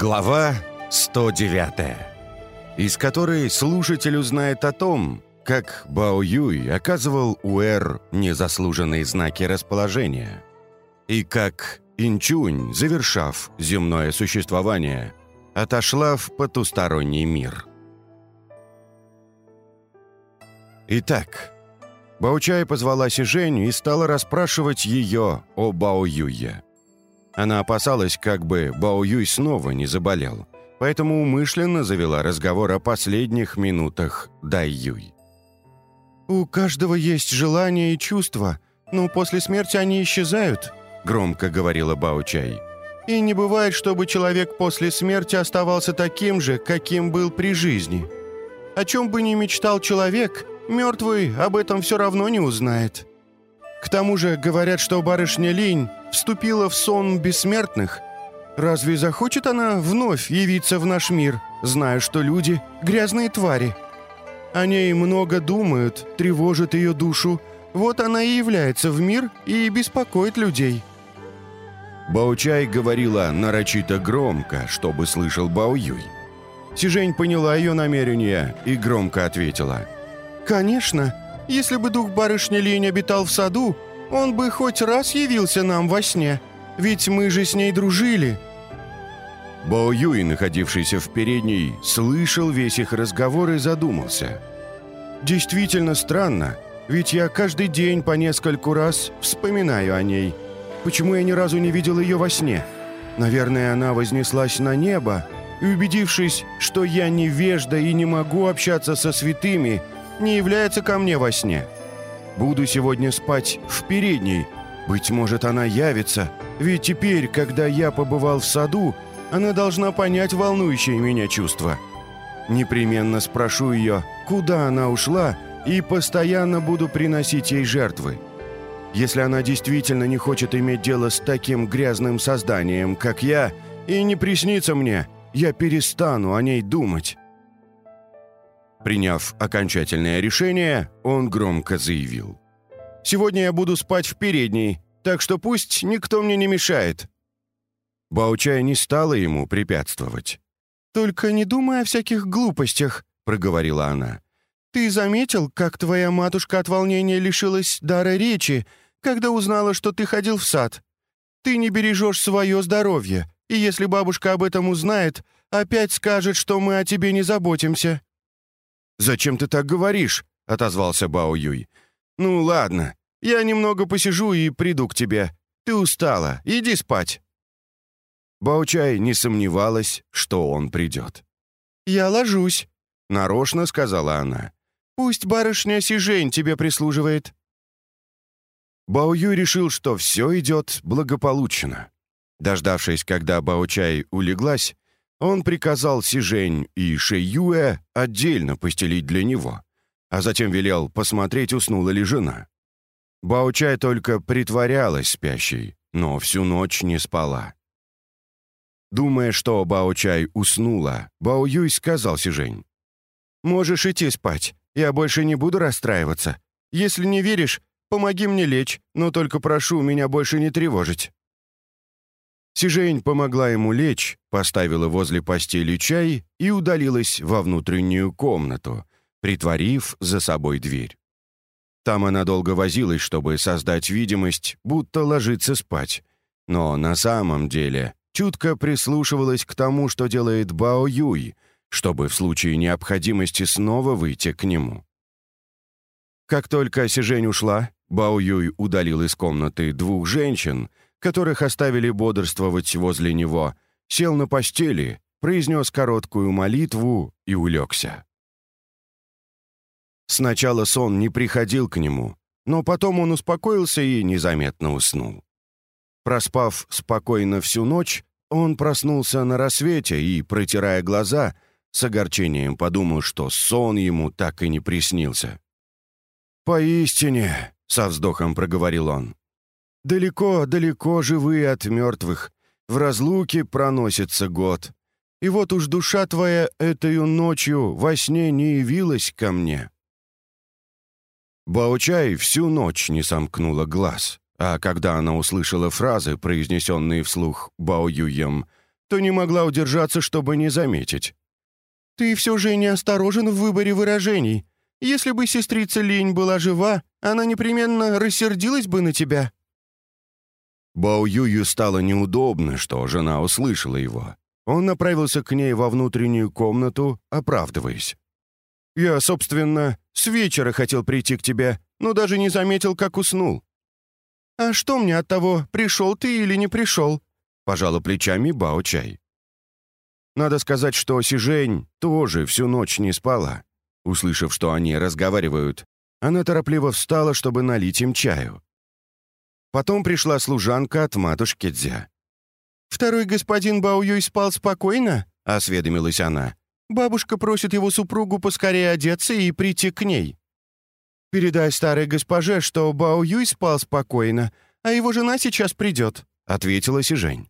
Глава 109, из которой слушатель узнает о том, как Бао Юй оказывал Уэр незаслуженные знаки расположения, и как Инчунь, завершав земное существование, отошла в потусторонний мир. Итак, Баучай позвала Сижень и стала расспрашивать ее о Бао Юе. Она опасалась, как бы Бао Юй снова не заболел, поэтому умышленно завела разговор о последних минутах Дай Юй. «У каждого есть желания и чувства, но после смерти они исчезают», — громко говорила Бао Чай. «И не бывает, чтобы человек после смерти оставался таким же, каким был при жизни. О чем бы ни мечтал человек, мертвый об этом все равно не узнает». К тому же говорят, что барышня Линь вступила в сон бессмертных. Разве захочет она вновь явиться в наш мир, зная, что люди — грязные твари? О ней много думают, тревожат ее душу. Вот она и является в мир и беспокоит людей». Баучай говорила нарочито громко, чтобы слышал Бао Юй. Сижень поняла ее намерение и громко ответила. «Конечно, если бы дух барышни Линь обитал в саду, он бы хоть раз явился нам во сне, ведь мы же с ней дружили». Бао Юй, находившийся в передней, слышал весь их разговор и задумался. «Действительно странно, ведь я каждый день по нескольку раз вспоминаю о ней. Почему я ни разу не видел ее во сне? Наверное, она вознеслась на небо, и, убедившись, что я невежда и не могу общаться со святыми, не является ко мне во сне. Буду сегодня спать в передней. Быть может, она явится, ведь теперь, когда я побывал в саду, она должна понять волнующее меня чувство. Непременно спрошу ее, куда она ушла, и постоянно буду приносить ей жертвы. Если она действительно не хочет иметь дело с таким грязным созданием, как я, и не приснится мне, я перестану о ней думать. Приняв окончательное решение, он громко заявил. «Сегодня я буду спать в передней, так что пусть никто мне не мешает». Баучай не стала ему препятствовать. «Только не думай о всяких глупостях», — проговорила она. «Ты заметил, как твоя матушка от волнения лишилась дара речи, когда узнала, что ты ходил в сад? Ты не бережешь свое здоровье, и если бабушка об этом узнает, опять скажет, что мы о тебе не заботимся». «Зачем ты так говоришь?» — отозвался Бао Юй. «Ну ладно, я немного посижу и приду к тебе. Ты устала, иди спать». Баучай не сомневалась, что он придет. «Я ложусь», — нарочно сказала она. «Пусть барышня Сижень тебе прислуживает». Бао Юй решил, что все идет благополучно. Дождавшись, когда Баучай улеглась, он приказал Сижень и Шэйюэ отдельно постелить для него, а затем велел посмотреть, уснула ли жена. Баучай только притворялась спящей, но всю ночь не спала. Думая, что Баучай уснула, Бао Юй сказал Сижень. «Можешь идти спать, я больше не буду расстраиваться. Если не веришь, помоги мне лечь, но только прошу меня больше не тревожить». Сижень помогла ему лечь, поставила возле постели чай и удалилась во внутреннюю комнату, притворив за собой дверь. Там она долго возилась, чтобы создать видимость, будто ложится спать. Но на самом деле чутко прислушивалась к тому, что делает Бао Юй, чтобы в случае необходимости снова выйти к нему. Как только Сижень ушла, Бао Юй удалил из комнаты двух женщин — которых оставили бодрствовать возле него, сел на постели, произнес короткую молитву и улегся. Сначала сон не приходил к нему, но потом он успокоился и незаметно уснул. Проспав спокойно всю ночь, он проснулся на рассвете и, протирая глаза, с огорчением подумал, что сон ему так и не приснился. «Поистине», — со вздохом проговорил он, Далеко-далеко живые от мертвых, в разлуке проносится год. И вот уж душа твоя этой ночью во сне не явилась ко мне». Баучай всю ночь не сомкнула глаз, а когда она услышала фразы, произнесенные вслух Баоюем, то не могла удержаться, чтобы не заметить. «Ты все же неосторожен в выборе выражений. Если бы сестрица Линь была жива, она непременно рассердилась бы на тебя». Бао Юю стало неудобно, что жена услышала его. Он направился к ней во внутреннюю комнату, оправдываясь. «Я, собственно, с вечера хотел прийти к тебе, но даже не заметил, как уснул». «А что мне от того, пришел ты или не пришел?» — пожала плечами Бао Чай. Надо сказать, что Сижень тоже всю ночь не спала. Услышав, что они разговаривают, она торопливо встала, чтобы налить им чаю. Потом пришла служанка от матушки Дзя. «Второй господин Бао Юй спал спокойно?» — осведомилась она. «Бабушка просит его супругу поскорее одеться и прийти к ней». «Передай старой госпоже, что Бао Юй спал спокойно, а его жена сейчас придет», — ответила Сижень.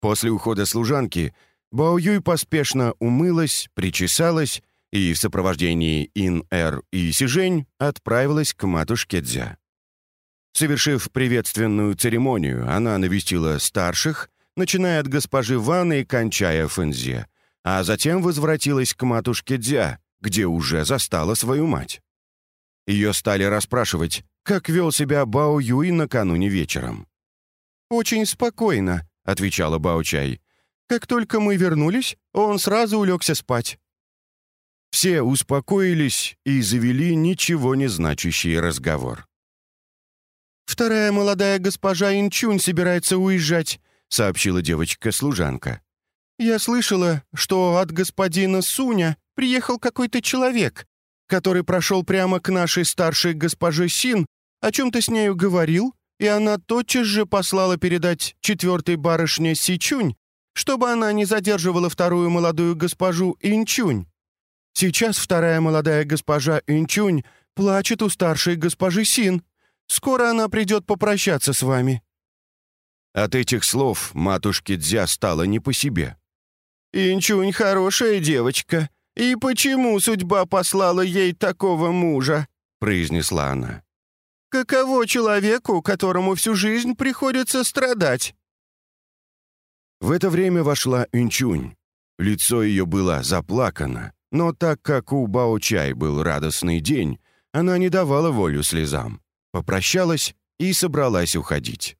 После ухода служанки Бао Юй поспешно умылась, причесалась и в сопровождении Ин-Эр и Сижень отправилась к матушке Дзя. Совершив приветственную церемонию, она навестила старших, начиная от госпожи Ванны и кончая Фэнзе, а затем возвратилась к матушке Дзя, где уже застала свою мать. Ее стали расспрашивать, как вел себя Бао Юй накануне вечером. «Очень спокойно», — отвечала Бао Чай. «Как только мы вернулись, он сразу улегся спать». Все успокоились и завели ничего не значащий разговор. «Вторая молодая госпожа Инчунь собирается уезжать», — сообщила девочка-служанка. «Я слышала, что от господина Суня приехал какой-то человек, который прошел прямо к нашей старшей госпоже Син, о чем-то с нею говорил, и она тотчас же послала передать четвертой барышне Сичунь, чтобы она не задерживала вторую молодую госпожу Инчунь. Сейчас вторая молодая госпожа Инчунь плачет у старшей госпожи Син. Скоро она придет попрощаться с вами». От этих слов матушке Дзя стало не по себе. «Инчунь хорошая девочка. И почему судьба послала ей такого мужа?» — произнесла она. «Каково человеку, которому всю жизнь приходится страдать?» В это время вошла Инчунь. Лицо ее было заплакано, но так как у Бао-Чай был радостный день, она не давала волю слезам попрощалась и собралась уходить.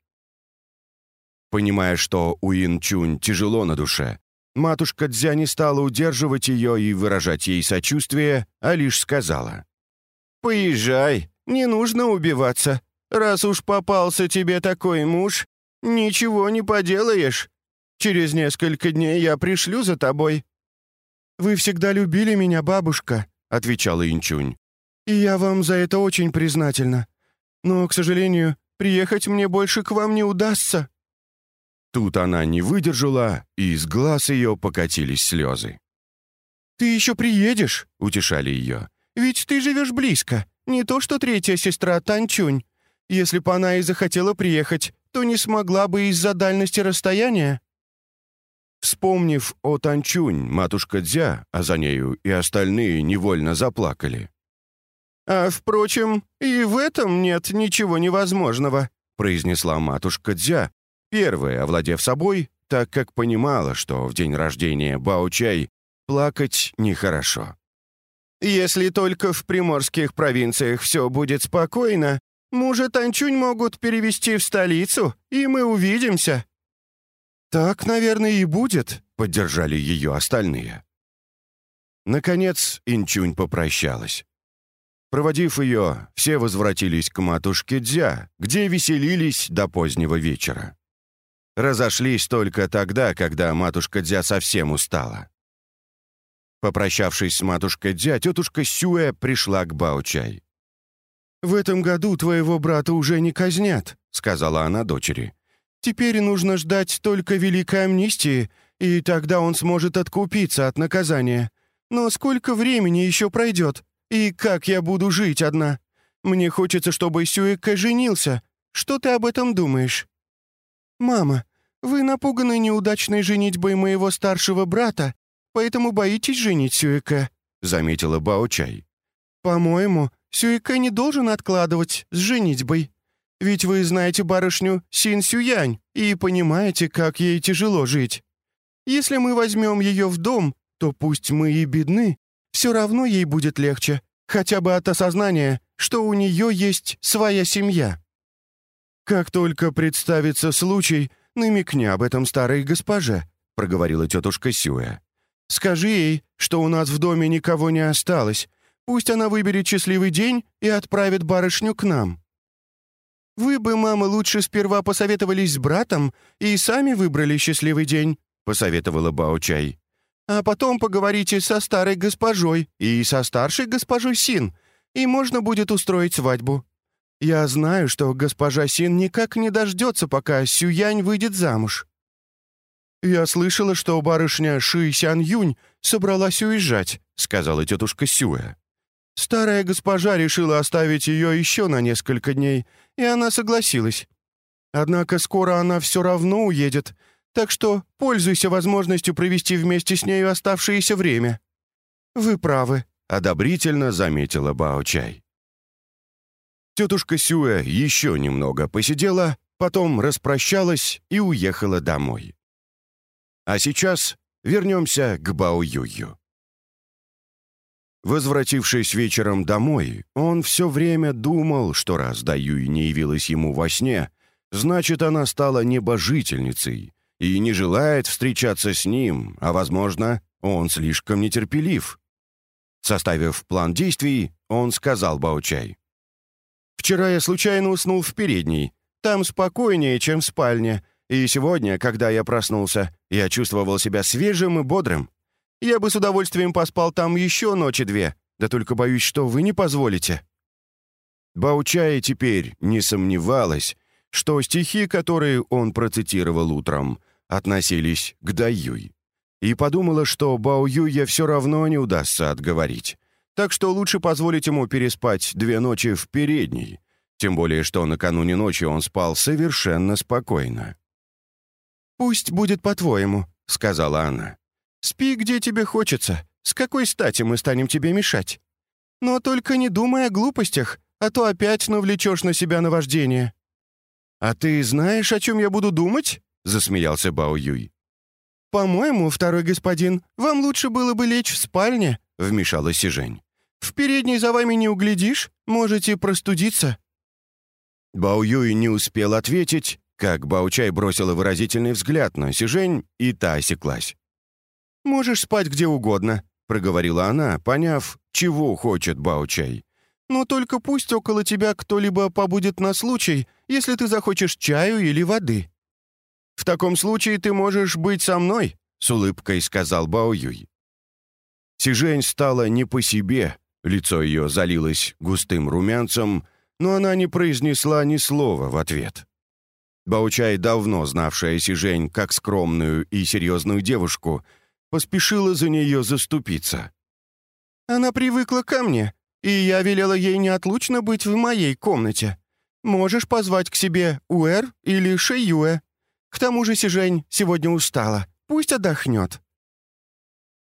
Понимая, что у Ин-Чунь тяжело на душе, матушка Дзя не стала удерживать ее и выражать ей сочувствие, а лишь сказала. «Поезжай, не нужно убиваться. Раз уж попался тебе такой муж, ничего не поделаешь. Через несколько дней я пришлю за тобой». «Вы всегда любили меня, бабушка», — отвечала Инчунь. «И я вам за это очень признательна. Но, к сожалению, приехать мне больше к вам не удастся». Тут она не выдержала, и из глаз ее покатились слезы. «Ты еще приедешь?» — утешали ее. «Ведь ты живешь близко, не то что третья сестра Танчунь. Если бы она и захотела приехать, то не смогла бы из-за дальности расстояния». Вспомнив о Танчунь, матушка Дзя, а за нею и остальные невольно заплакали. «А, впрочем, и в этом нет ничего невозможного», произнесла матушка Дзя, первая овладев собой, так как понимала, что в день рождения Бао-Чай плакать нехорошо. «Если только в приморских провинциях все будет спокойно, мужа Танчунь могут перевести в столицу, и мы увидимся». «Так, наверное, и будет», — поддержали ее остальные. Наконец Инчунь попрощалась. Проводив ее, все возвратились к матушке Дзя, где веселились до позднего вечера. Разошлись только тогда, когда матушка Дзя совсем устала. Попрощавшись с матушкой Дзя, тетушка Сюэ пришла к Баучай. «В этом году твоего брата уже не казнят», — сказала она дочери. «Теперь нужно ждать только великой амнистии, и тогда он сможет откупиться от наказания. Но сколько времени еще пройдет? И как я буду жить одна? Мне хочется, чтобы Сюэка женился. Что ты об этом думаешь?» «Мама, вы напуганы неудачной женитьбой моего старшего брата, поэтому боитесь женить Сюэка», — заметила Бао-Чай. «По-моему, Сюэка не должен откладывать с женитьбой. Ведь вы знаете барышню Син Сюянь и понимаете, как ей тяжело жить. Если мы возьмем ее в дом, то пусть мы и бедны, все равно ей будет легче, хотя бы от осознания, что у нее есть своя семья. Как только представится случай, намекни об этом старой госпоже», — проговорила тетушка Сюэ. «Скажи ей, что у нас в доме никого не осталось. Пусть она выберет счастливый день и отправит барышню к нам». «Вы бы, мама, лучше сперва посоветовались с братом и сами выбрали счастливый день», — посоветовала Бао-чай. «А потом поговорите со старой госпожой и со старшей госпожой Син, и можно будет устроить свадьбу. Я знаю, что госпожа Син никак не дождется, пока Сюянь выйдет замуж». «Я слышала, что барышня Ши Сян Юнь собралась уезжать», — сказала тетушка Сюэ. Старая госпожа решила оставить ее еще на несколько дней, и она согласилась. Однако скоро она все равно уедет, так что пользуйся возможностью провести вместе с нею оставшееся время». «Вы правы», — одобрительно заметила Бао-чай. Тетушка Сюэ еще немного посидела, потом распрощалась и уехала домой. А сейчас вернемся к Бао-Юю. Возвратившись вечером домой, он все время думал, что раз Даюй не явилась ему во сне, значит, она стала небожительницей и не желает встречаться с ним, а, возможно, он слишком нетерпелив. Составив план действий, он сказал Баучай. «Вчера я случайно уснул в передней. Там спокойнее, чем в спальне, и сегодня, когда я проснулся, я чувствовал себя свежим и бодрым. Я бы с удовольствием поспал там еще ночи две, да только боюсь, что вы не позволите». Баучая теперь не сомневалась, что стихи, которые он процитировал утром, относились к Даюй. И подумала, что Бао Юя все равно не удастся отговорить. Так что лучше позволить ему переспать две ночи в передней. Тем более, что накануне ночи он спал совершенно спокойно. «Пусть будет по-твоему», — сказала она. Спи, где тебе хочется. С какой стати мы станем тебе мешать? Но только не думай о глупостях, а то опять навлечешь на себя наваждение». «А ты знаешь, о чем я буду думать?» — засмеялся Бао Юй. «По-моему, второй господин, вам лучше было бы лечь в спальне», — вмешалась Сижень. «В передней за вами не углядишь, можете простудиться». Бао Юй не успел ответить, как Бао Чай бросила выразительный взгляд на Сижень, и та осеклась. «Можешь спать где угодно», — проговорила она, поняв, чего хочет Баучай. «Но только пусть около тебя кто-либо побудет на случай, если ты захочешь чаю или воды». «В таком случае ты можешь быть со мной», — с улыбкой сказал Бао Юй. Сижень стала не по себе, лицо ее залилось густым румянцем, но она не произнесла ни слова в ответ. Баучай, давно знавшая Сижень как скромную и серьезную девушку, — поспешила за нее заступиться. «Она привыкла ко мне, и я велела ей неотлучно быть в моей комнате. Можешь позвать к себе Уэр или Шеюэ. К тому же Сижень сегодня устала, пусть отдохнет».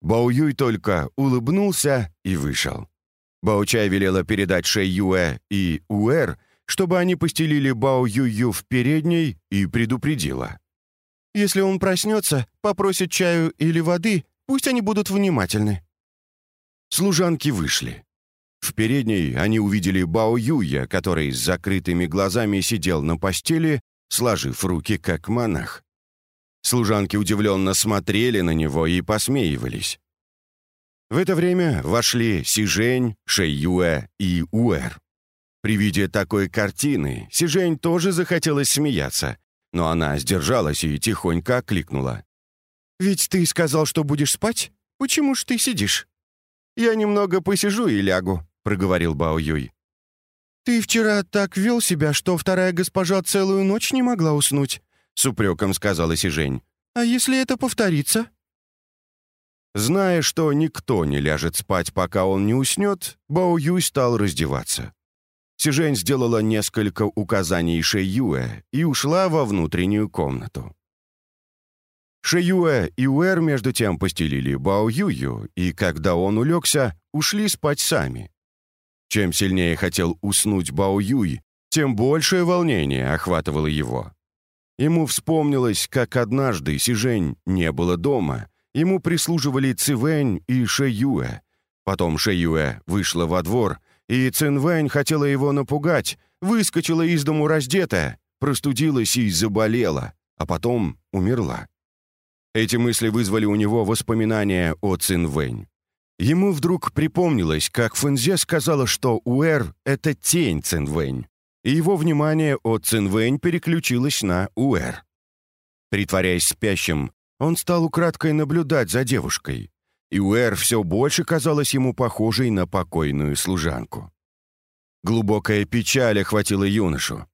Баоюй только улыбнулся и вышел. Баучай велела передать Шеюэ и Уэр, чтобы они постелили Бао Юю в передней и предупредила. Если он проснется, попросит чаю или воды, пусть они будут внимательны». Служанки вышли. В передней они увидели Бао Юя, который с закрытыми глазами сидел на постели, сложив руки, как монах. Служанки удивленно смотрели на него и посмеивались. В это время вошли Сижень, Шэйюэ и Уэр. При виде такой картины Сижень тоже захотелось смеяться, но она сдержалась и тихонько окликнула. «Ведь ты сказал, что будешь спать? Почему ж ты сидишь?» «Я немного посижу и лягу», — проговорил Бао Юй. «Ты вчера так вел себя, что вторая госпожа целую ночь не могла уснуть», — с упреком сказала Сижень. «А если это повторится?» Зная, что никто не ляжет спать, пока он не уснет, Бао Юй стал раздеваться. Сижень сделала несколько указаний Шэй Юэ и ушла во внутреннюю комнату. Шэюэ и Уэр между тем постелили Бао Юю, и когда он улегся, ушли спать сами. Чем сильнее хотел уснуть Бао Юй, тем большее волнение охватывало его. Ему вспомнилось, как однажды Сижень не было дома. Ему прислуживали Цивэнь и Шэюэ. Потом Шэюэ вышла во двор, и Цинвэнь хотела его напугать, выскочила из дому раздетая, простудилась и заболела, а потом умерла. Эти мысли вызвали у него воспоминания о Цинвэнь. Ему вдруг припомнилось, как Фэнзе сказала, что Уэр — это тень Цинвэнь, и его внимание от Цинвэнь переключилось на Уэр. Притворяясь спящим, он стал украдкой наблюдать за девушкой, и Уэр все больше казалась ему похожей на покойную служанку. Глубокая печаль охватила юношу.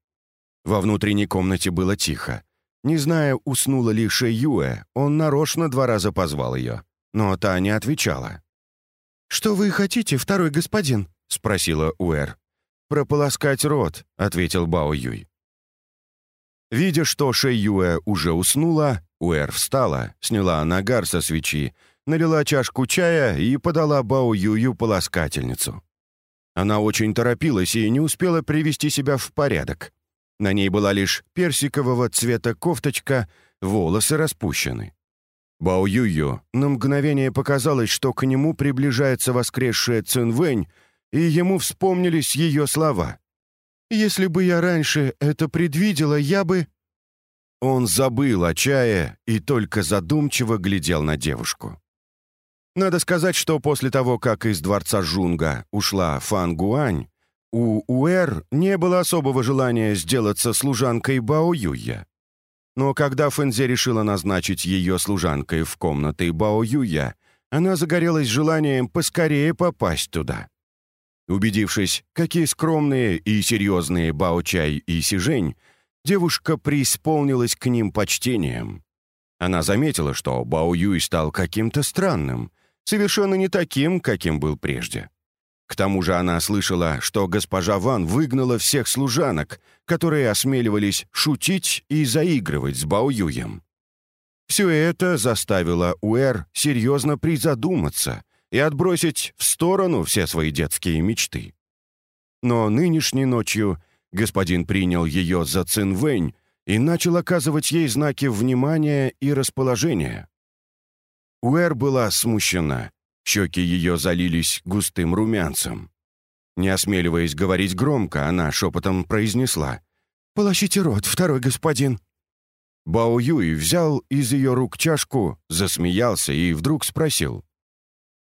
Во внутренней комнате было тихо. Не зная, уснула ли Шэюэ, он нарочно два раза позвал ее, но та не отвечала. «Что вы хотите, второй господин?» — спросила Уэр. «Прополоскать рот», — ответил Бао Юй. Видя, что Шэюэ уже уснула, Уэр встала, сняла нагар со свечи, налила чашку чая и подала Бао Юю полоскательницу. Она очень торопилась и не успела привести себя в порядок. На ней была лишь персикового цвета кофточка, волосы распущены. Бао Юю на мгновение показалось, что к нему приближается воскресшая Цинвэнь, и ему вспомнились ее слова. «Если бы я раньше это предвидела, я бы...» Он забыл о чае и только задумчиво глядел на девушку. Надо сказать, что после того, как из дворца Жунга ушла Фан Гуань, у Уэр не было особого желания сделаться служанкой Бао Юя. Но когда Фэнзе решила назначить ее служанкой в комнаты Бао Юя, она загорелась желанием поскорее попасть туда. Убедившись, какие скромные и серьезные Бао Чай и Сижень, девушка преисполнилась к ним почтением. Она заметила, что Бао Юй стал каким-то странным, совершенно не таким, каким был прежде. К тому же она слышала, что госпожа Ван выгнала всех служанок, которые осмеливались шутить и заигрывать с Бао Юем. Все это заставило Уэр серьезно призадуматься и отбросить в сторону все свои детские мечты. Но нынешней ночью господин принял ее за Цинвэнь и начал оказывать ей знаки внимания и расположения. Уэр была смущена. Щеки ее залились густым румянцем. Не осмеливаясь говорить громко, она шепотом произнесла «Полощите рот, второй господин». Бао Юй взял из ее рук чашку, засмеялся и вдруг спросил.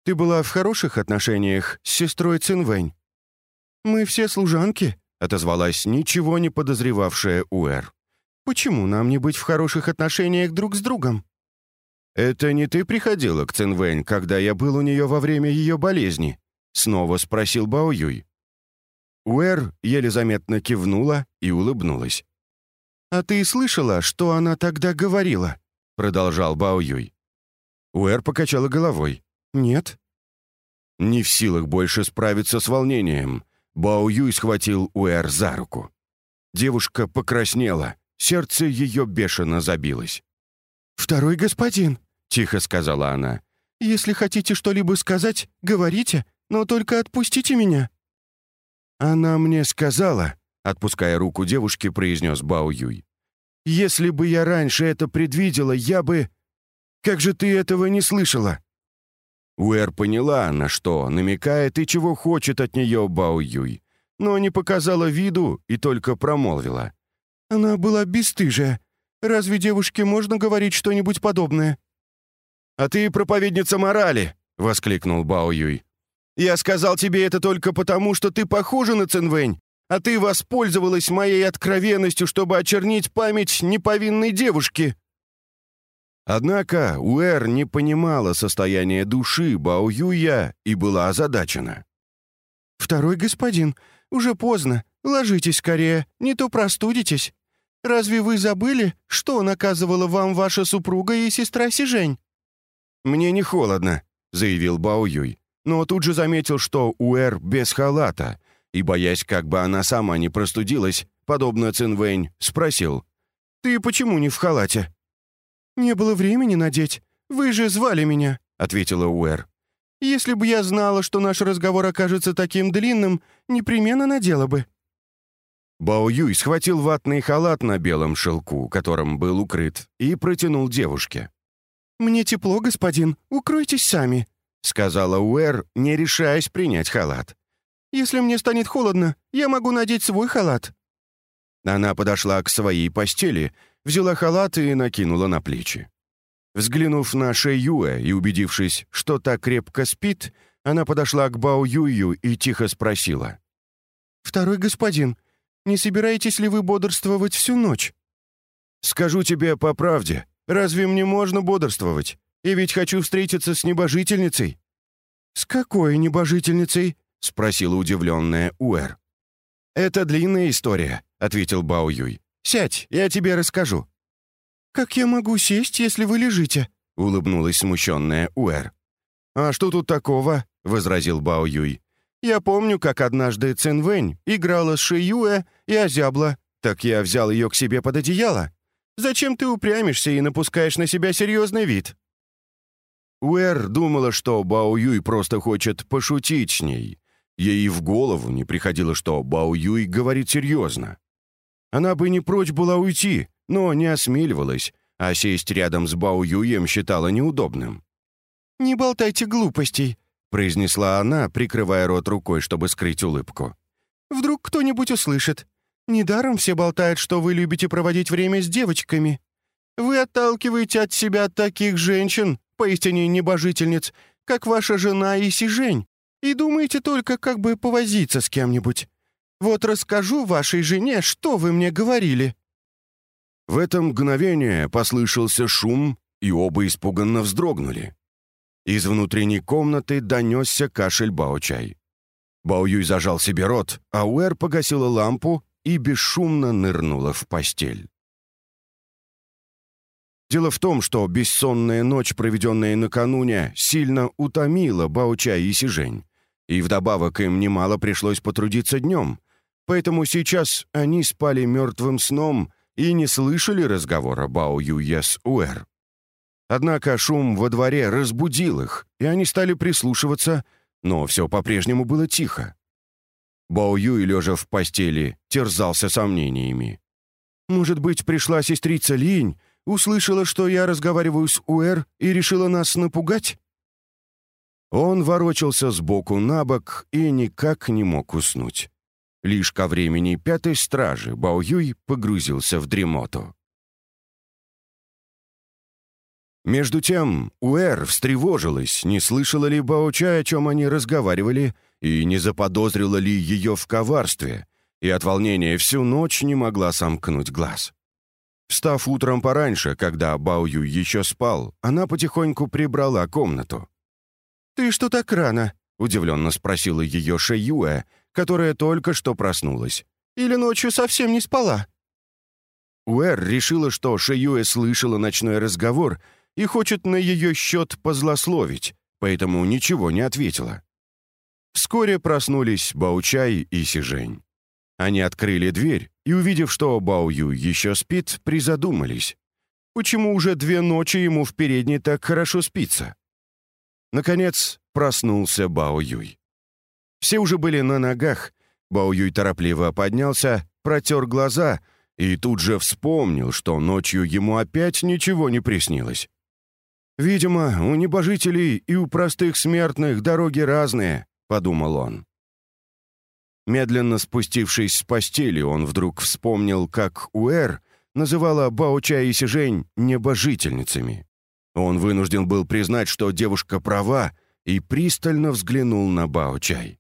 «Ты была в хороших отношениях с сестрой Цинвэнь?» «Мы все служанки», — отозвалась ничего не подозревавшая Уэр. «Почему нам не быть в хороших отношениях друг с другом?» «Это не ты приходила к Цинвэнь, когда я был у нее во время ее болезни?» — снова спросил Бао Юй. Уэр еле заметно кивнула и улыбнулась. «А ты слышала, что она тогда говорила?» — продолжал Бао Юй. Уэр покачала головой. «Нет». Не в силах больше справиться с волнением, Бао Юй схватил Уэр за руку. Девушка покраснела, сердце ее бешено забилось. «Второй господин», — тихо сказала она. «Если хотите что-либо сказать, говорите, но только отпустите меня». «Она мне сказала», — отпуская руку девушки, произнес Бао Юй. «Если бы я раньше это предвидела, я бы... Как же ты этого не слышала?» Уэр поняла, на что намекает и чего хочет от нее Бао Юй, но не показала виду и только промолвила. «Она была бесстыжая. Разве девушке можно говорить что-нибудь подобное?» «А ты проповедница морали!» — воскликнул Бао Юй. «Я сказал тебе это только потому, что ты похожа на Цинвэнь, а ты воспользовалась моей откровенностью, чтобы очернить память неповинной девушки». Однако Уэр не понимала состояние души Бао Юя и была озадачена. «Второй господин, уже поздно. Ложитесь скорее, не то простудитесь». Разве вы забыли, что наказывала вам ваша супруга и сестра Сижень?» «Мне не холодно», — заявил Бао Юй, но тут же заметил, что Уэр без халата, и, боясь, как бы она сама не простудилась, подобно Цинвэнь, спросил, «Ты почему не в халате?» «Не было времени надеть. Вы же звали меня», — ответила Уэр. «Если бы я знала, что наш разговор окажется таким длинным, непременно надела бы». Бао Юй схватил ватный халат на белом шелку, которым был укрыт, и протянул девушке. «Мне тепло, господин, укройтесь сами», — сказала Уэр, не решаясь принять халат. «Если мне станет холодно, я могу надеть свой халат». Она подошла к своей постели, взяла халат и накинула на плечи. Взглянув на Шэйюэ и убедившись, что так крепко спит, она подошла к Бао Юю и тихо спросила. «Второй господин, не собираетесь ли вы бодрствовать всю ночь?» «Скажу тебе по правде, разве мне можно бодрствовать? И ведь хочу встретиться с небожительницей». «С какой небожительницей?» — спросила удивленная Уэр. «Это длинная история», — ответил Бао Юй. «Сядь, я тебе расскажу». «Как я могу сесть, если вы лежите?» — улыбнулась смущенная Уэр. «А что тут такого?» — возразил Бао Юй. «Я помню, как однажды Цин Вэнь играла с Шиюэ и озябла. Так я взял ее к себе под одеяло. Зачем ты упрямишься и напускаешь на себя серьезный вид?» Уэр думала, что Бао Юй просто хочет пошутить с ней, Ей в голову не приходило, что Бао Юй говорит серьезно. Она бы не прочь была уйти, но не осмеливалась, а сесть рядом с Бао Юем считала неудобным. «Не болтайте глупостей», — произнесла она, прикрывая рот рукой, чтобы скрыть улыбку. «Вдруг кто-нибудь услышит. Недаром все болтают, что вы любите проводить время с девочками. Вы отталкиваете от себя таких женщин, поистине небожительниц, как ваша жена Иси Жень, и думаете только, как бы повозиться с кем-нибудь. Вот расскажу вашей жене, что вы мне говорили». В это мгновение послышался шум, и оба испуганно вздрогнули. Из внутренней комнаты донесся кашель Бао-чай. Бао-юй зажал себе рот, а Уэр погасила лампу и бесшумно нырнула в постель. Дело в том, что бессонная ночь, проведенная накануне, сильно утомила Бао-чай и Сижень. И вдобавок им немало пришлось потрудиться днем. Поэтому сейчас они спали мертвым сном и не слышали разговора Бао Юя с Уэр. Однако шум во дворе разбудил их, и они стали прислушиваться, но все по-прежнему было тихо. Бао Юй, лежа в постели, терзался сомнениями. «Может быть, пришла сестрица Линь, услышала, что я разговариваю с Уэр и решила нас напугать?» Он ворочался сбоку на бок и никак не мог уснуть. Лишь ко времени пятой стражи Бао Юй погрузился в дремоту. Между тем Уэр встревожилась, не слышала ли Бао Чай, о чем они разговаривали, и не заподозрила ли ее в коварстве, и от волнения всю ночь не могла сомкнуть глаз. Встав утром пораньше, когда Бао Юй еще спал, она потихоньку прибрала комнату. «Ты что так рано?» — удивленно спросила ее Шеюэ, которая только что проснулась. «Или ночью совсем не спала?» Уэр решила, что Шеюэ слышала ночной разговор и хочет на ее счет позлословить, поэтому ничего не ответила. Вскоре проснулись Баучай и Сижень. Они открыли дверь и, увидев, что Баую еще спит, призадумались. Почему уже две ночи ему в передней так хорошо спится? Наконец проснулся Бао Юй. Все уже были на ногах. Бао Юй торопливо поднялся, протер глаза и тут же вспомнил, что ночью ему опять ничего не приснилось. «Видимо, у небожителей и у простых смертных дороги разные», — подумал он. Медленно спустившись с постели, он вдруг вспомнил, как Уэр называла Бао-Ча и Сижень небожительницами. Он вынужден был признать, что девушка права, и пристально взглянул на Бао-Чай.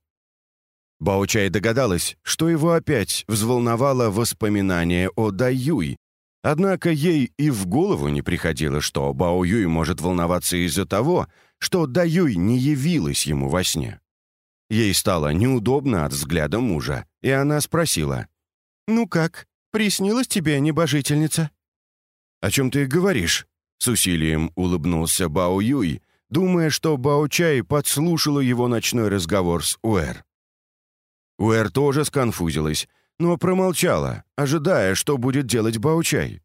Бао-Чай догадалась, что его опять взволновало воспоминание о Даюй, однако ей и в голову не приходило, что Бао-Юй может волноваться из-за того, что Даюй не явилась ему во сне. Ей стало неудобно от взгляда мужа, и она спросила. «Ну как, приснилась тебе небожительница?» «О чем ты говоришь?» С усилием улыбнулся Бао Юй, думая, что Бао Чай подслушала его ночной разговор с Уэр. Уэр тоже сконфузилась, но промолчала, ожидая, что будет делать Бао Чай.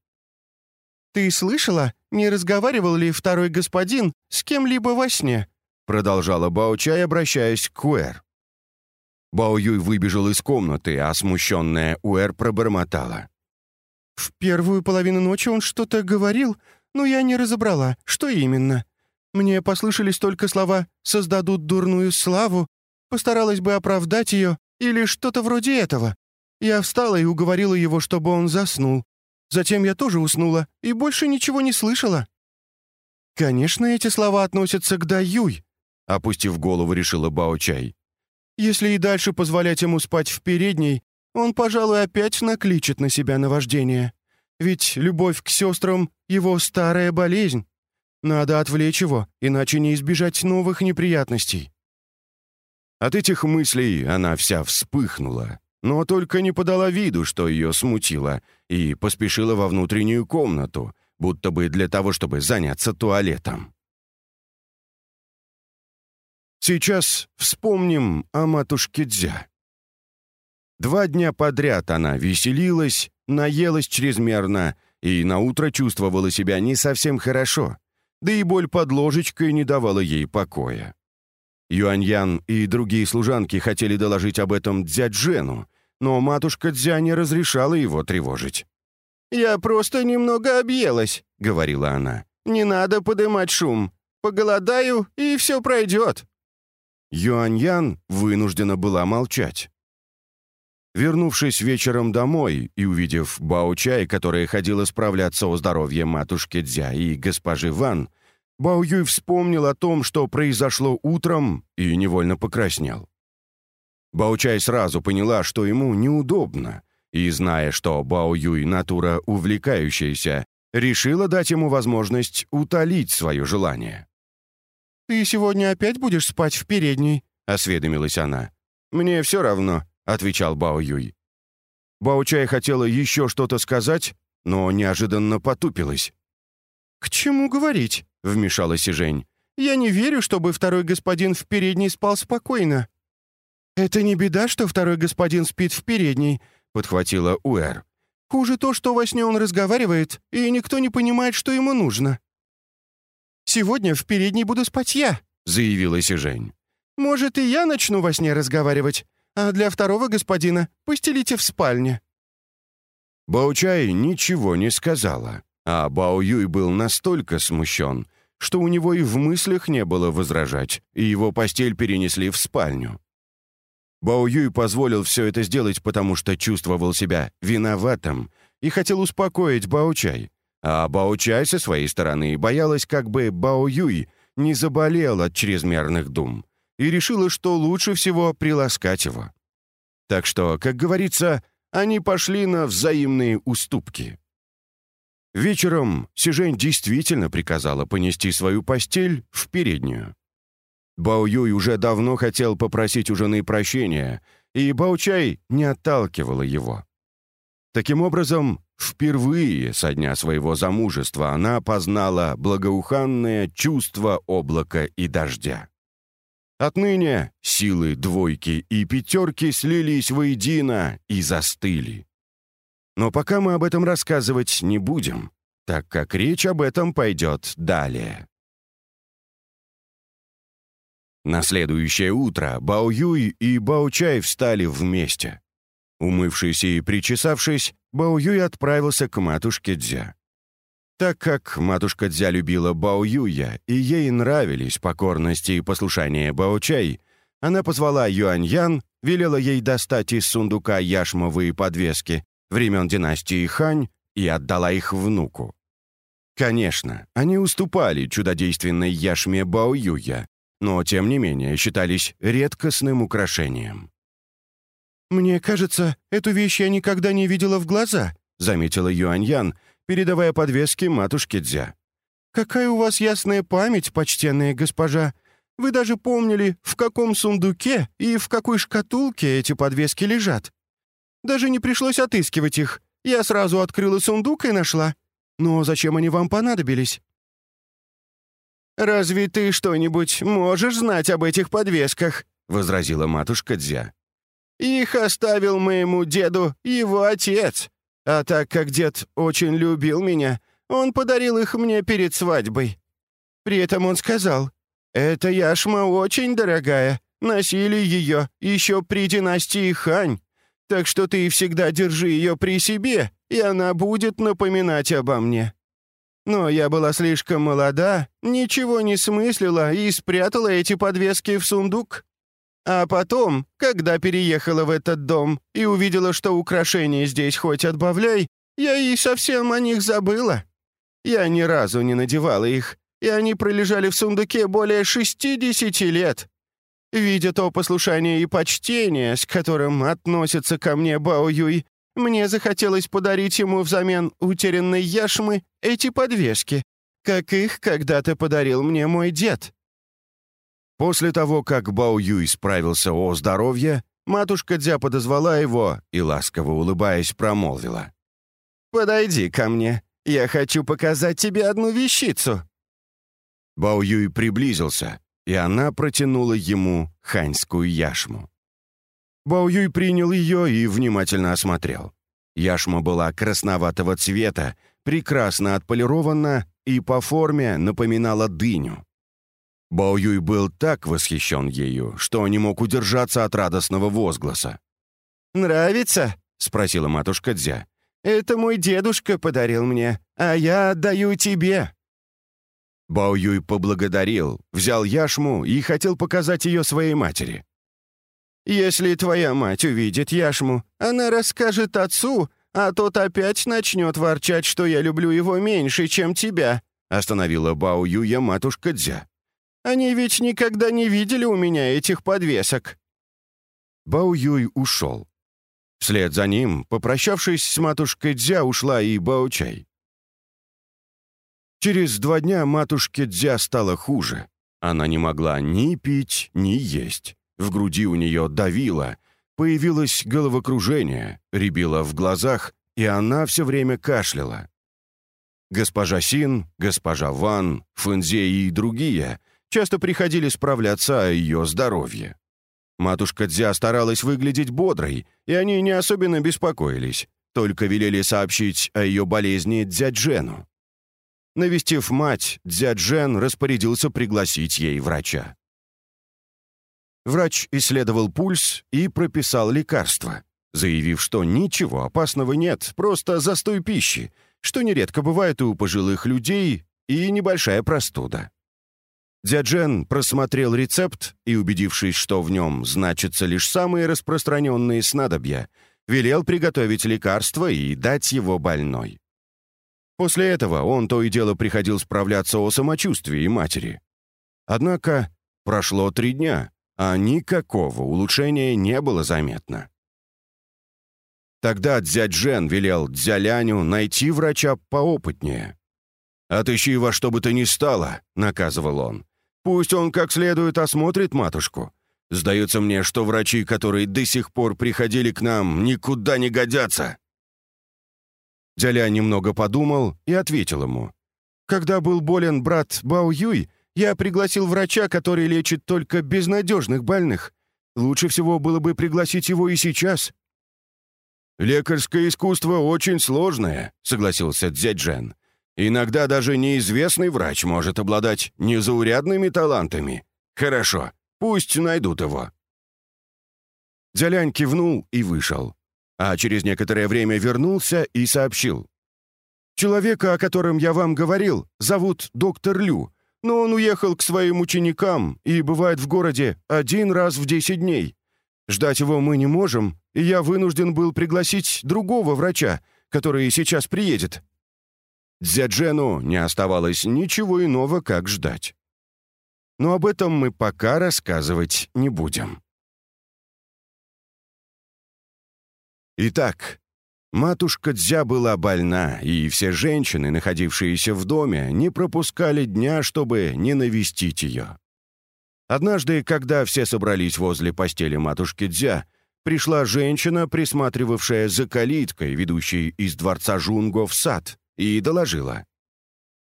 «Ты слышала, не разговаривал ли второй господин с кем-либо во сне?» продолжала Бао Чай, обращаясь к Уэр. Бао Юй выбежал из комнаты, а смущенная Уэр пробормотала. «В первую половину ночи он что-то говорил, но я не разобрала, что именно. Мне послышались только слова «создадут дурную славу», «постаралась бы оправдать ее» или что-то вроде этого. Я встала и уговорила его, чтобы он заснул. Затем я тоже уснула и больше ничего не слышала. Конечно, эти слова относятся к Даюй, опустив голову, решила Бао-чай. Если и дальше позволять ему спать в передней, он, пожалуй, опять накличет на себя наваждение. Ведь любовь к сестрам — его старая болезнь. Надо отвлечь его, иначе не избежать новых неприятностей. От этих мыслей она вся вспыхнула, но только не подала виду, что ее смутило, и поспешила во внутреннюю комнату, будто бы для того, чтобы заняться туалетом. Сейчас вспомним о матушке Дзя. Два дня подряд она веселилась, наелась чрезмерно и наутро чувствовала себя не совсем хорошо, да и боль под ложечкой не давала ей покоя. Юаньян и другие служанки хотели доложить об этом Дзяджену, но матушка Дзя не разрешала его тревожить. «Я просто немного объелась», — говорила она. «Не надо подымать шум. Поголодаю, и все пройдет». Юаньян вынуждена была молчать. Вернувшись вечером домой и увидев Бао-чай, которая ходила справляться о здоровье матушки Дзя и госпожи Ван, Бао Юй вспомнил о том, что произошло утром, и невольно покраснел. Баучай сразу поняла, что ему неудобно, и, зная, что Бао Юй натура увлекающаяся, решила дать ему возможность утолить свое желание. «Ты сегодня опять будешь спать в передней?» — осведомилась она. «Мне все равно», — отвечал Бао Юй. Баучай хотела еще что-то сказать, но неожиданно потупилась. «К чему говорить?» — вмешалась Жень. «Я не верю, чтобы второй господин в передней спал спокойно». «Это не беда, что второй господин спит в передней», — подхватила Уэр. «Хуже то, что во сне он разговаривает, и никто не понимает, что ему нужно». «Сегодня в передней буду спать я», — заявила Сижень. «Может, и я начну во сне разговаривать, а для второго господина постелите в спальне». Баучай ничего не сказала, а Бао Юй был настолько смущен, что у него и в мыслях не было возражать, и его постель перенесли в спальню. Бао Юй позволил все это сделать, потому что чувствовал себя виноватым и хотел успокоить Бао Чай. А Бао Чай со своей стороны боялась, как бы Бао Юй не заболел от чрезмерных дум и решила, что лучше всего приласкать его. Так что, как говорится, они пошли на взаимные уступки. Вечером Сижень действительно приказала понести свою постель в переднюю. Бао Юй уже давно хотел попросить у жены прощения, и Бао Чай не отталкивала его. Таким образом, впервые со дня своего замужества она познала благоуханное чувство облака и дождя. Отныне силы двойки и пятерки слились воедино и застыли. Но пока мы об этом рассказывать не будем, так как речь об этом пойдет далее. На следующее утро Бао Юй и Бао Чай встали вместе. Умывшись и причесавшись, Бао Юй отправился к матушке Дзя. Так как матушка Дзя любила Бао Юя, и ей нравились покорность и послушание Бао Чай, она позвала Юань Ян, велела ей достать из сундука яшмовые подвески времен династии Хань и отдала их внуку. Конечно, они уступали чудодейственной яшме Бао Юя, но, тем не менее, считались редкостным украшением. «Мне кажется, эту вещь я никогда не видела в глаза», заметила Юаньян, передавая подвески матушке Дзя. «Какая у вас ясная память, почтенная госпожа! Вы даже помнили, в каком сундуке и в какой шкатулке эти подвески лежат. Даже не пришлось отыскивать их. Я сразу открыла сундук и нашла. Но зачем они вам понадобились?» «Разве ты что-нибудь можешь знать об этих подвесках?» — возразила матушка Дзя. «Их оставил моему деду его отец. А так как дед очень любил меня, он подарил их мне перед свадьбой. При этом он сказал, «Эта яшма очень дорогая, носили ее еще при династии Хань. Так что ты всегда держи ее при себе, и она будет напоминать обо мне. Но я была слишком молода, ничего не смыслила и спрятала эти подвески в сундук. А потом, когда переехала в этот дом и увидела, что украшения здесь хоть отбавляй, я и совсем о них забыла. Я ни разу не надевала их, и они пролежали в сундуке более 60 лет. Видя то послушание и почтение, с которым относится ко мне Бао Юй, мне захотелось подарить ему взамен утерянной яшмы эти подвески, как их когда-то подарил мне мой дед. После того, как Бао Юй справился о здоровье, матушка Дзя подозвала его и, ласково улыбаясь, промолвила. «Подойди ко мне. Я хочу показать тебе одну вещицу». Бао Юй приблизился, и она протянула ему ханьскую яшму. Бао Юй принял ее и внимательно осмотрел. Яшма была красноватого цвета, прекрасно отполирована и по форме напоминала дыню. Бао Юй был так восхищен ею, что не мог удержаться от радостного возгласа. «Нравится?» — спросила матушка Дзя. «Это мой дедушка подарил мне, а я отдаю тебе». Бао Юй поблагодарил, взял яшму и хотел показать ее своей матери. «Если твоя мать увидит яшму, она расскажет отцу, а тот опять начнет ворчать, что я люблю его меньше, чем тебя», остановила Бао Юя матушка Дзя. Они ведь никогда не видели у меня этих подвесок». Бао Юй ушел. Вслед за ним, попрощавшись с матушкой Дзя, ушла и Бао Чай. Через два дня матушке Дзя стало хуже. Она не могла ни пить, ни есть. В груди у нее давило, появилось головокружение, рябило в глазах, и она все время кашляла. Госпожа Син, госпожа Ван, Фэнзе и другие часто приходили справляться о ее здоровье. Матушка Дзя старалась выглядеть бодрой, и они не особенно беспокоились, только велели сообщить о ее болезни Дзяджену. Навестив мать, Дзяджен распорядился пригласить ей врача. Врач исследовал пульс и прописал лекарство, заявив, что ничего опасного нет, просто застой пищи, что нередко бывает у пожилых людей, и небольшая простуда. Дзяджен просмотрел рецепт и, убедившись, что в нем значатся лишь самые распространенные снадобья, велел приготовить лекарство и дать его больной. После этого он то и дело приходил справляться о самочувствии матери. Однако прошло три дня, а никакого улучшения не было заметно. Тогда Дзяджен велел Дзяляню найти врача поопытнее. «Отыщи во что бы то ни стало», — наказывал он, Пусть он как следует осмотрит матушку. Сдается мне, что врачи, которые до сих пор приходили к нам, никуда не годятся». Дзяля немного подумал и ответил ему. «Когда был болен брат Бао Юй, я пригласил врача, который лечит только безнадежных больных. Лучше всего было бы пригласить его и сейчас». «Лекарское искусство очень сложное», — согласился Дзяджен. Иногда даже неизвестный врач может обладать незаурядными талантами. Хорошо, пусть найдут его». Дзялянь кивнул и вышел. А через некоторое время вернулся и сообщил. «Человека, о котором я вам говорил, зовут доктор Лю, но он уехал к своим ученикам и бывает в городе один раз в десять дней. Ждать его мы не можем, и я вынужден был пригласить другого врача, который сейчас приедет. Дзяджену не оставалось ничего иного, как ждать. Но об этом мы пока рассказывать не будем. Итак, матушка Дзя была больна, и все женщины, находившиеся в доме, не пропускали дня, чтобы не навестить ее. Однажды, когда все собрались возле постели матушки Дзя, пришла женщина, присматривавшая за калиткой, ведущей из дворца Жунго в сад, и доложила.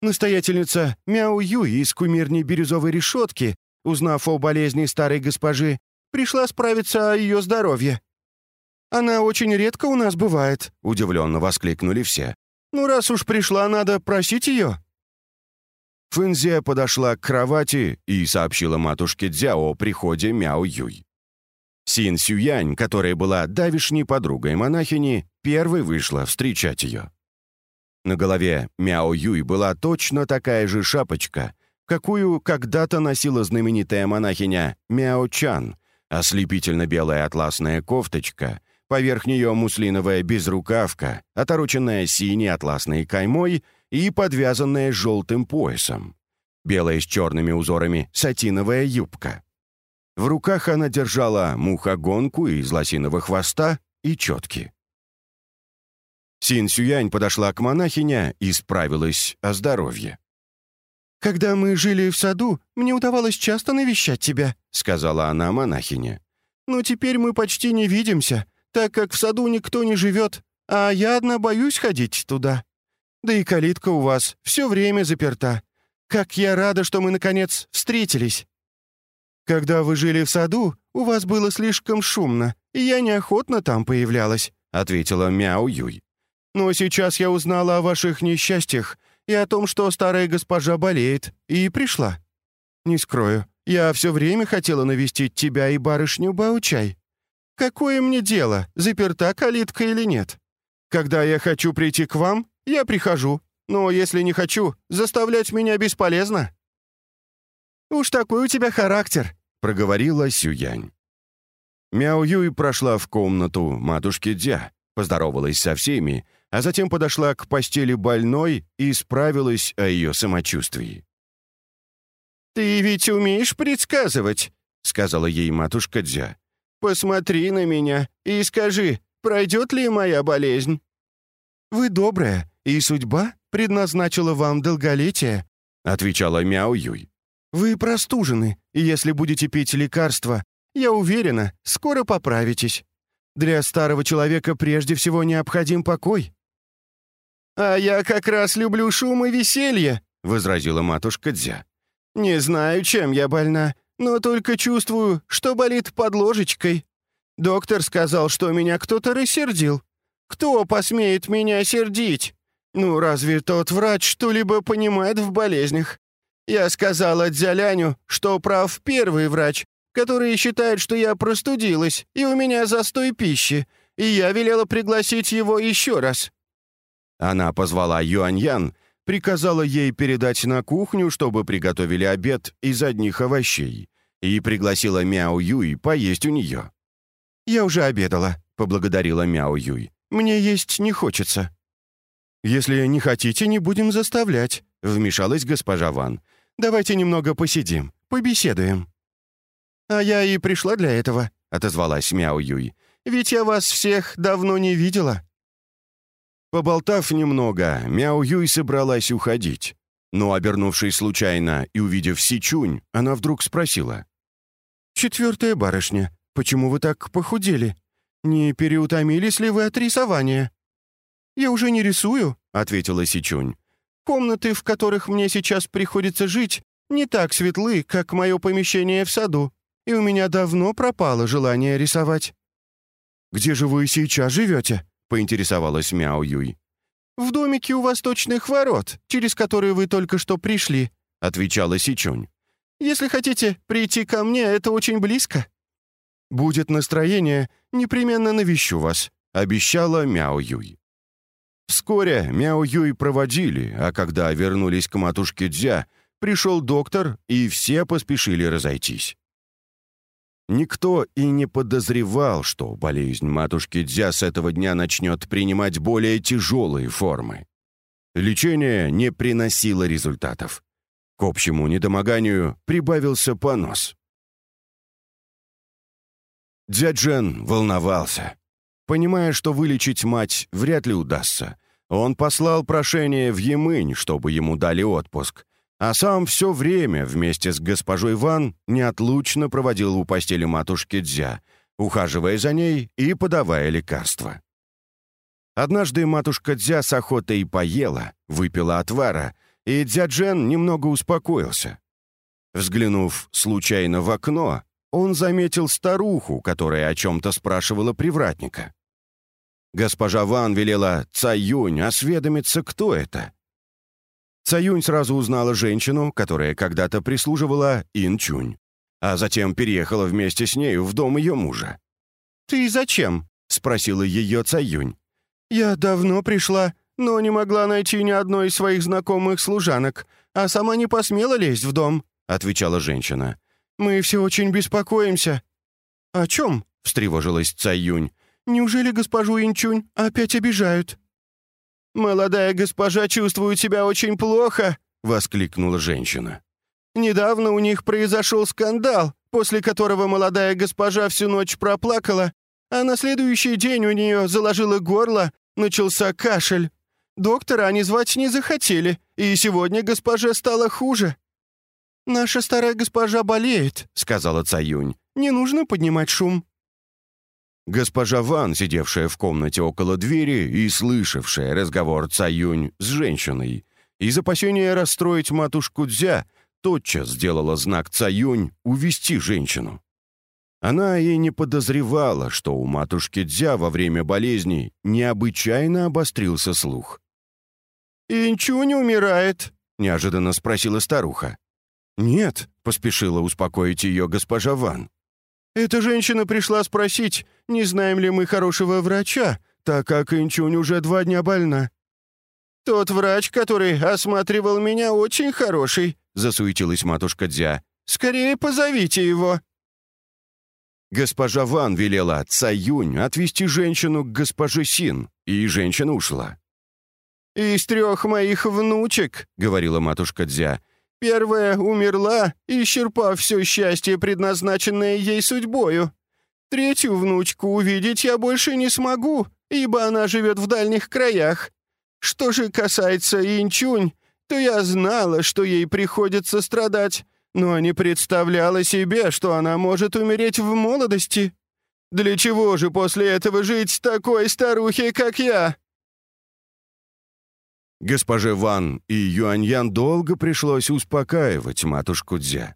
Настоятельница Мяу Юй из кумирней бирюзовой решетки, узнав о болезни старой госпожи, пришла справиться о ее здоровье. «Она очень редко у нас бывает», — удивленно воскликнули все. «Ну, раз уж пришла, надо просить ее». Фэнзе подошла к кровати и сообщила матушке Дзяо о приходе Мяо Юй. Син Сюянь, которая была давишней подругой монахини, первой вышла встречать ее. На голове Мяо Юй была точно такая же шапочка, какую когда-то носила знаменитая монахиня Мяо Чан, ослепительно-белая атласная кофточка, поверх нее муслиновая безрукавка, отороченная синей атласной каймой и подвязанная желтым поясом. Белая с черными узорами сатиновая юбка. В руках она держала мухогонку из лосиного хвоста и четки. Син Сюянь подошла к монахине и справилась о здоровье. «Когда мы жили в саду, мне удавалось часто навещать тебя», — сказала она монахине. «Но теперь мы почти не видимся, так как в саду никто не живет, а я одна боюсь ходить туда. Да и калитка у вас все время заперта. Как я рада, что мы, наконец, встретились. Когда вы жили в саду, у вас было слишком шумно, и я неохотно там появлялась», — ответила Мяу Юй. «Но сейчас я узнала о ваших несчастьях и о том, что старая госпожа болеет, и пришла. Не скрою, я все время хотела навестить тебя и барышню Баучай. Какое мне дело, заперта калитка или нет? Когда я хочу прийти к вам, я прихожу, но если не хочу, заставлять меня бесполезно». «Уж такой у тебя характер», — проговорила Сюянь. Мяо Юй прошла в комнату матушки Дя, поздоровалась со всеми, а затем подошла к постели больной и справилась о ее самочувствии. «Ты ведь умеешь предсказывать», — сказала ей матушка Дзя. «Посмотри на меня и скажи, пройдет ли моя болезнь?» «Вы добрая, и судьба предназначила вам долголетие», — отвечала Мяо Юй. «Вы простужены, и если будете пить лекарства, я уверена, скоро поправитесь. Для старого человека прежде всего необходим покой». «А я как раз люблю шум и веселье», — возразила матушка Дзя. «Не знаю, чем я больна, но только чувствую, что болит под ложечкой. Доктор сказал, что меня кто-то рассердил. Кто посмеет меня сердить? Ну, разве тот врач что-либо понимает в болезнях? Я сказала Дзяляню, что прав первый врач, который считает, что я простудилась, и у меня застой пищи, и я велела пригласить его еще раз». Она позвала Юаньян, приказала ей передать на кухню, чтобы приготовили обед из одних овощей, и пригласила Мяо Юй поесть у нее. «Я уже обедала», — поблагодарила Мяо Юй. «Мне есть не хочется». «Если не хотите, не будем заставлять», — вмешалась госпожа Ван. «Давайте немного посидим, побеседуем». «А я и пришла для этого», — отозвалась Мяо Юй. «Ведь я вас всех давно не видела». Поболтав немного, Мяо Юй собралась уходить. Но, обернувшись случайно и увидев Сичунь, она вдруг спросила. «Четвертая барышня, почему вы так похудели? Не переутомились ли вы от рисования?» «Я уже не рисую», — ответила Сичунь. «Комнаты, в которых мне сейчас приходится жить, не так светлы, как мое помещение в саду, и у меня давно пропало желание рисовать». «Где же вы сейчас живете?» — поинтересовалась Мяо Юй. «В домике у восточных ворот, через которые вы только что пришли», — отвечала Сичунь. «Если хотите прийти ко мне, это очень близко». «Будет настроение, непременно навещу вас», — обещала Мяо Юй. Вскоре Мяо Юй проводили, а когда вернулись к матушке Дзя, пришел доктор, и все поспешили разойтись. Никто и не подозревал, что болезнь матушки Дзя с этого дня начнет принимать более тяжелые формы. Лечение не приносило результатов. К общему недомоганию прибавился понос. Дзяджен волновался. Понимая, что вылечить мать вряд ли удастся, он послал прошение в Емынь, чтобы ему дали отпуск, а сам все время вместе с госпожой Ван неотлучно проводил у постели матушки Дзя, ухаживая за ней и подавая лекарства. Однажды матушка Дзя с охотой поела, выпила отвара, и Дзяджен немного успокоился. Взглянув случайно в окно, он заметил старуху, которая о чем-то спрашивала привратника. Госпожа Ван велела Цаюнь осведомиться, кто это. Цаюнь сразу узнала женщину, которая когда-то прислуживала Инчунь, а затем переехала вместе с нею в дом ее мужа. «Ты зачем?» — спросила ее Цаюнь. «Я давно пришла, но не могла найти ни одной из своих знакомых служанок, а сама не посмела лезть в дом», — отвечала женщина. «Мы все очень беспокоимся». «О чем?» — встревожилась Цаюнь. «Неужели госпожу Инчунь опять обижают?» «Молодая госпожа чувствует себя очень плохо», — воскликнула женщина. «Недавно у них произошел скандал, после которого молодая госпожа всю ночь проплакала, а на следующий день у нее заложило горло, начался кашель. Доктора они звать не захотели, и сегодня госпоже стало хуже». «Наша старая госпожа болеет», — сказала Цаюнь. «Не нужно поднимать шум». Госпожа Ван, сидевшая в комнате около двери и слышавшая разговор Цаюнь с женщиной, из опасения расстроить матушку Дзя, тотчас сделала знак Цаюнь увести женщину. Она и не подозревала, что у матушки Дзя во время болезни необычайно обострился слух. «Инчунь умирает?» — неожиданно спросила старуха. «Нет», — поспешила успокоить ее госпожа Ван. «Эта женщина пришла спросить, не знаем ли мы хорошего врача, так как Инчунь уже два дня больна». «Тот врач, который осматривал меня, очень хороший», — засуетилась матушка Дзя. «Скорее позовите его». Госпожа Ван велела Цаюнь отвести женщину к госпоже Син, и женщина ушла. «Из трех моих внучек», — говорила матушка Дзя, «первая умерла, исчерпав все счастье, предназначенное ей судьбою. Третью внучку увидеть я больше не смогу, ибо она живет в дальних краях. Что же касается Инчунь, то я знала, что ей приходится страдать, но не представляла себе, что она может умереть в молодости. Для чего же после этого жить такой старухой, как я?» Госпоже Ван и Юаньян долго пришлось успокаивать матушку Дзя.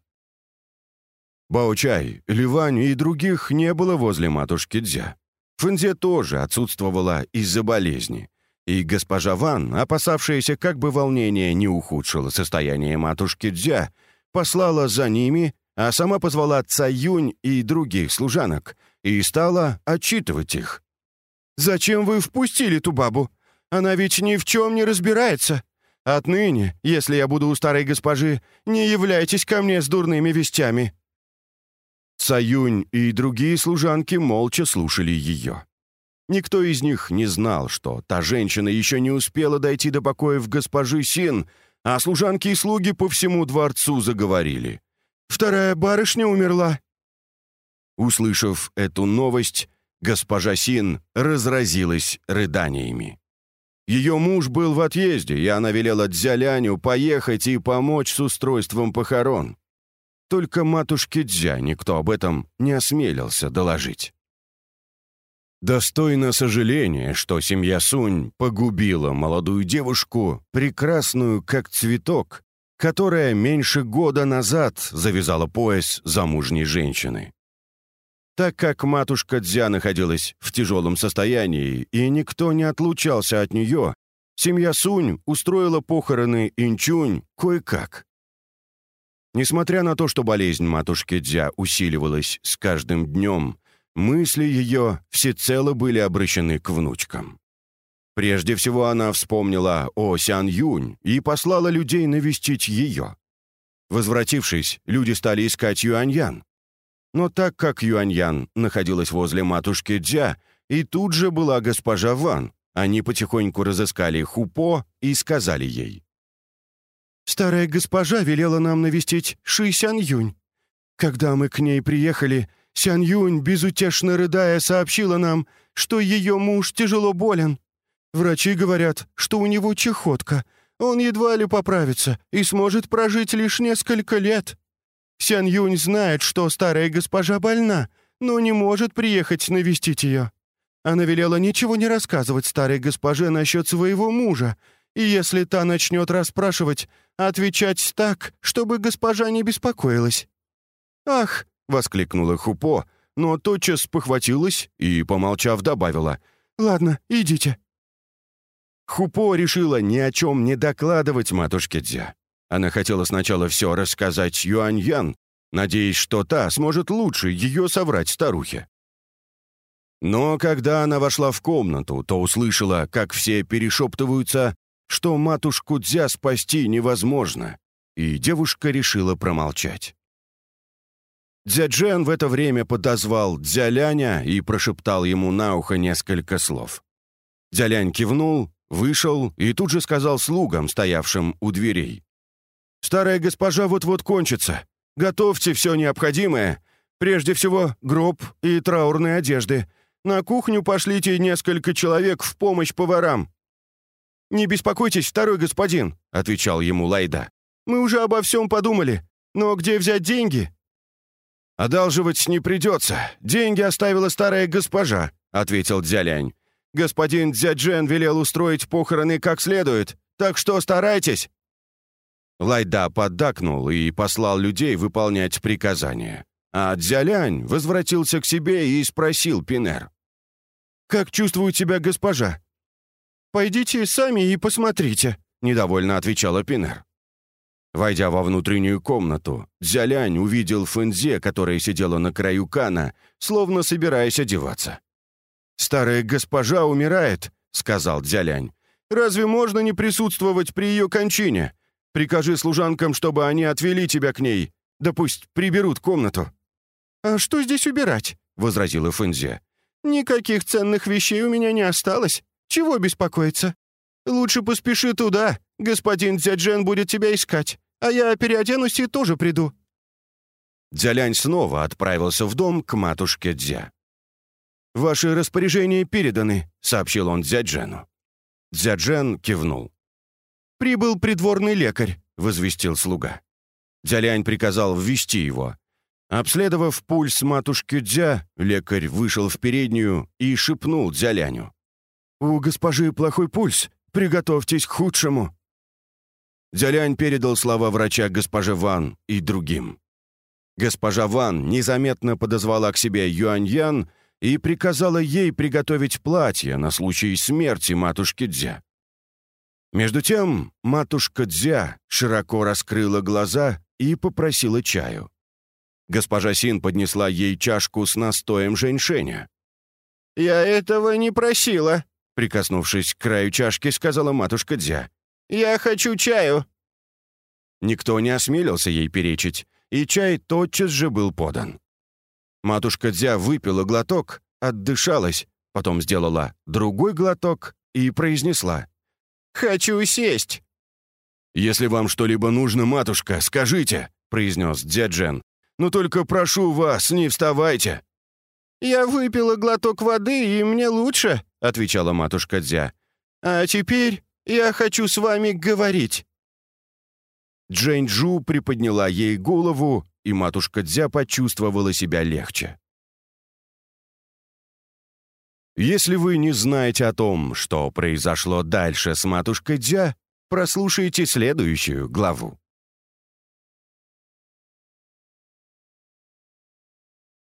Баочай, Ливань и других не было возле матушки Дзя. Фэнзе тоже отсутствовала из-за болезни. И госпожа Ван, опасавшаяся, как бы волнение не ухудшило состояние матушки Дзя, послала за ними, а сама позвала Цаюнь и других служанок и стала отчитывать их. «Зачем вы впустили ту бабу? Она ведь ни в чем не разбирается. Отныне, если я буду у старой госпожи, не являйтесь ко мне с дурными вестями». Цаюнь и другие служанки молча слушали ее. Никто из них не знал, что та женщина еще не успела дойти до покоев госпожи Син, а служанки и слуги по всему дворцу заговорили. «Вторая барышня умерла». Услышав эту новость, госпожа Син разразилась рыданиями. Ее муж был в отъезде, и она велела Дзяляню поехать и помочь с устройством похорон. Только матушке Дзя никто об этом не осмелился доложить. Достойно сожаления, что семья Сунь погубила молодую девушку, прекрасную как цветок, которая меньше года назад завязала пояс замужней женщины. Так как матушка Дзя находилась в тяжелом состоянии и никто не отлучался от нее, семья Сунь устроила похороны Инчунь кое-как. Несмотря на то, что болезнь матушки Дзя усиливалась с каждым днем, мысли ее всецело были обращены к внучкам. Прежде всего она вспомнила о Сян Юнь и послала людей навестить ее. Возвратившись, люди стали искать Юаньян. Но так как Юаньян находилась возле матушки Дзя, и тут же была госпожа Ван, они потихоньку разыскали Хупо и сказали ей. Старая госпожа велела нам навестить Ши Сян Юнь. Когда мы к ней приехали, Сян Юнь, безутешно рыдая, сообщила нам, что ее муж тяжело болен. Врачи говорят, что у него чехотка. Он едва ли поправится и сможет прожить лишь несколько лет. Сян Юнь знает, что старая госпожа больна, но не может приехать навестить ее. Она велела ничего не рассказывать старой госпоже насчет своего мужа, и если та начнет расспрашивать, отвечать так, чтобы госпожа не беспокоилась». «Ах!» — воскликнула Хупо, но тотчас похватилась и, помолчав, добавила. «Ладно, идите». Хупо решила ни о чем не докладывать матушке Дзя. Она хотела сначала все рассказать Юань-Ян, надеясь, что та сможет лучше ее соврать старухе. Но когда она вошла в комнату, то услышала, как все перешептываются, что матушку Дзя спасти невозможно, и девушка решила промолчать. Дзяджен в это время подозвал Дзяляня и прошептал ему на ухо несколько слов. Дзялянь кивнул, вышел и тут же сказал слугам, стоявшим у дверей. «Старая госпожа вот-вот кончится. Готовьте все необходимое. Прежде всего, гроб и траурные одежды. На кухню пошлите несколько человек в помощь поварам». «Не беспокойтесь, второй господин», — отвечал ему Лайда. «Мы уже обо всем подумали. Но где взять деньги?» «Одалживать не придется. Деньги оставила старая госпожа», — ответил Дзялянь. «Господин Дзяджен велел устроить похороны как следует, так что старайтесь». Лайда поддакнул и послал людей выполнять приказания. А Дзялянь возвратился к себе и спросил Пинер. «Как чувствует себя госпожа?» «Пойдите сами и посмотрите», — недовольно отвечала Пинер. Войдя во внутреннюю комнату, Дзялянь увидел Фэнзе, которая сидела на краю кана, словно собираясь одеваться. «Старая госпожа умирает», — сказал Дзялянь. «Разве можно не присутствовать при ее кончине? Прикажи служанкам, чтобы они отвели тебя к ней. Да пусть приберут комнату». «А что здесь убирать?» — возразила Фэнзе. «Никаких ценных вещей у меня не осталось. Чего беспокоиться? Лучше поспеши туда. Господин Дзяджен будет тебя искать а я переоденусь и тоже приду». Дзялянь снова отправился в дом к матушке Дзя. «Ваши распоряжения переданы», — сообщил он Дзяджену. Дзяджен кивнул. «Прибыл придворный лекарь», — возвестил слуга. Дзялянь приказал ввести его. Обследовав пульс матушки Дзя, лекарь вышел в переднюю и шепнул Дзяляню. «У госпожи плохой пульс. Приготовьтесь к худшему». Дзялянь передал слова врача госпоже Ван и другим. Госпожа Ван незаметно подозвала к себе Юань-Ян и приказала ей приготовить платье на случай смерти матушки Дзя. Между тем матушка Дзя широко раскрыла глаза и попросила чаю. Госпожа Син поднесла ей чашку с настоем женьшеня. «Я этого не просила», — прикоснувшись к краю чашки, сказала матушка Дзя. «Я хочу чаю». Никто не осмелился ей перечить, и чай тотчас же был подан. Матушка Дзя выпила глоток, отдышалась, потом сделала другой глоток и произнесла. «Хочу сесть». «Если вам что-либо нужно, матушка, скажите», — произнес Дзяджен. «Но только прошу вас, не вставайте». «Я выпила глоток воды, и мне лучше», — отвечала матушка Дзя. «А теперь я хочу с вами говорить». Джэнь-Джу приподняла ей голову, и матушка Дзя почувствовала себя легче. Если вы не знаете о том, что произошло дальше с матушкой Дзя, прослушайте следующую главу.